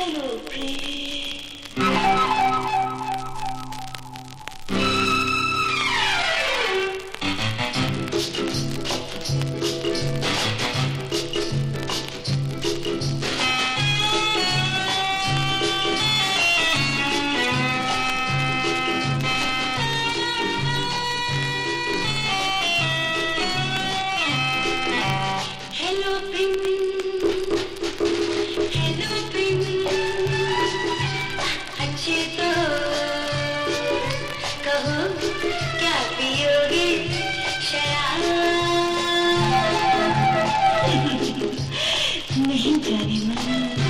final peace. कहो क्या पियोगे शराब? नहीं जाने मन।